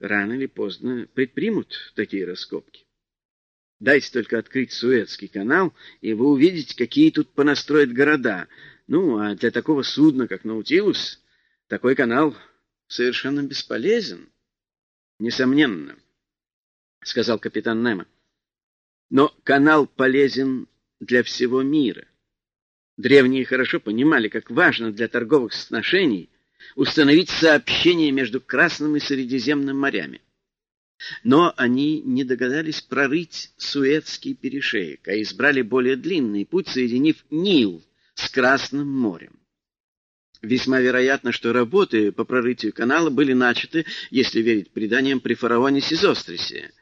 рано или поздно предпримут такие раскопки. Дайте только открыть Суэцкий канал, и вы увидите, какие тут понастроят города. Ну, а для такого судна, как Наутилус, такой канал совершенно бесполезен. Несомненно, — сказал капитан Немо. Но канал полезен для всего мира. Древние хорошо понимали, как важно для торговых сношений установить сообщение между Красным и Средиземным морями. Но они не догадались прорыть Суэцкий перешеек, а избрали более длинный путь, соединив Нил с Красным морем. Весьма вероятно, что работы по прорытию канала были начаты, если верить преданиям, при фараоне Сизострисе.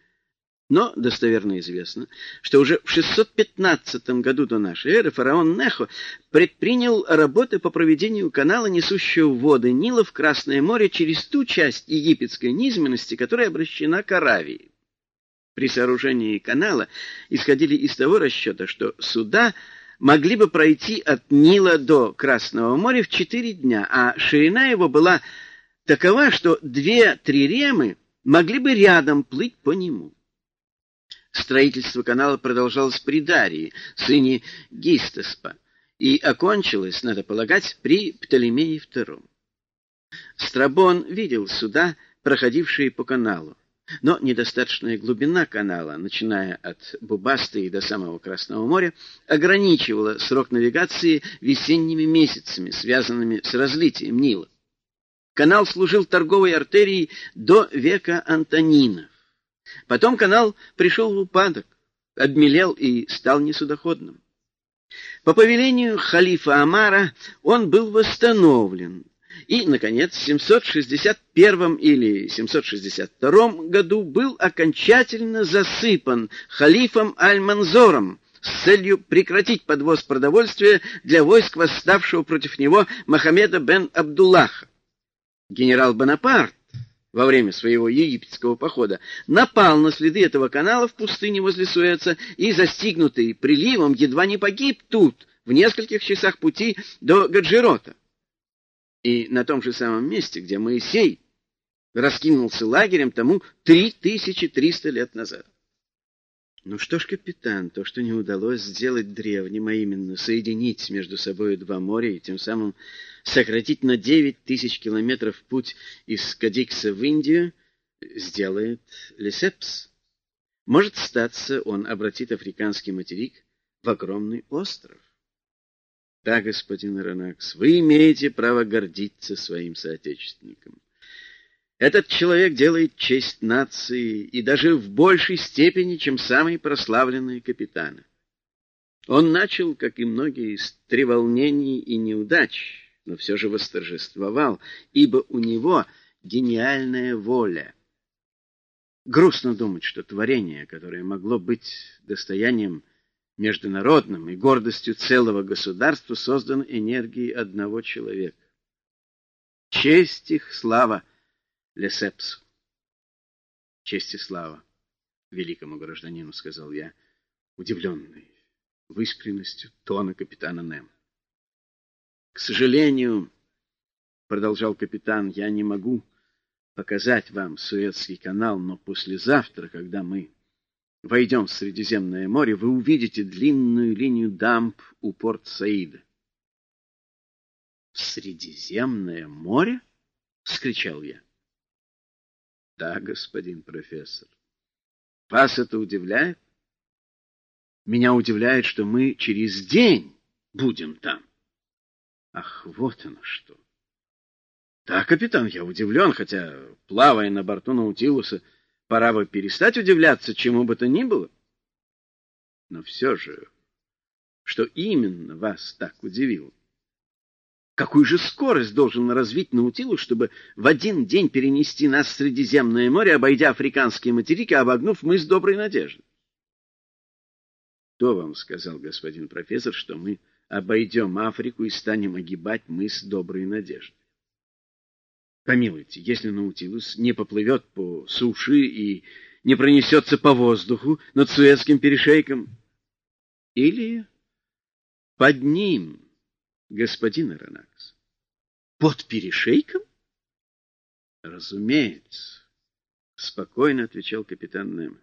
Но достоверно известно, что уже в 615 году до нашей эры фараон Нехо предпринял работы по проведению канала, несущего воды Нила в Красное море через ту часть египетской низменности, которая обращена к Аравии. При сооружении канала исходили из того расчета, что суда могли бы пройти от Нила до Красного моря в четыре дня, а ширина его была такова, что две-три ремы могли бы рядом плыть по нему. Строительство канала продолжалось при Дарии, сыне Гистеспа, и окончилось, надо полагать, при Птолемее II. Страбон видел суда, проходившие по каналу, но недостаточная глубина канала, начиная от Бубасты и до самого Красного моря, ограничивала срок навигации весенними месяцами, связанными с разлитием Нила. Канал служил торговой артерией до века Антонинов. Потом канал пришел в упадок, обмелел и стал несудоходным. По повелению халифа Амара он был восстановлен, и, наконец, в 761 или 762 году был окончательно засыпан халифом Аль-Манзором с целью прекратить подвоз продовольствия для войск, восставшего против него Мохаммеда бен Абдуллаха. Генерал Бонапарт во время своего египетского похода, напал на следы этого канала в пустыне возле Суэца и, застигнутый приливом, едва не погиб тут, в нескольких часах пути до Гаджирота. И на том же самом месте, где Моисей раскинулся лагерем тому 3300 лет назад. Ну что ж, капитан, то, что не удалось сделать древним, а именно соединить между собой два моря и тем самым сократить на девять тысяч километров путь из Кадикса в Индию, сделает Лесепс. Может статься, он обратит африканский материк в огромный остров. Да, господин Ранакс, вы имеете право гордиться своим соотечественником. Этот человек делает честь нации и даже в большей степени, чем самые прославленные капитаны. Он начал, как и многие, с треволнений и неудач, но все же восторжествовал, ибо у него гениальная воля. Грустно думать, что творение, которое могло быть достоянием международным и гордостью целого государства, создано энергией одного человека. Честь их, слава — Лесепсу. Честь и слава великому гражданину, сказал я, удивленный выспренностью тона капитана Нем. К сожалению, продолжал капитан, я не могу показать вам Суэцкий канал, но послезавтра, когда мы войдем в Средиземное море, вы увидите длинную линию дамб у порт Саида. — В Средиземное море? — вскричал я. Да, господин профессор. Вас это удивляет? Меня удивляет, что мы через день будем там. Ах, вот оно что. Да, капитан, я удивлен, хотя, плавая на борту Наутилуса, пора бы перестать удивляться чему бы то ни было. Но все же, что именно вас так удивило? Какую же скорость должен развить Наутилус, чтобы в один день перенести нас в Средиземное море, обойдя африканские материки, обогнув мыс Доброй Надежды? Кто вам сказал, господин профессор, что мы обойдем Африку и станем огибать мыс Доброй Надежды? Помилуйте, если Наутилус не поплывет по суше и не пронесется по воздуху над Суэцким перешейком, или под ним господин Аронакс. Под перешейком? Разумеется. спокойно отвечал капитан Немо.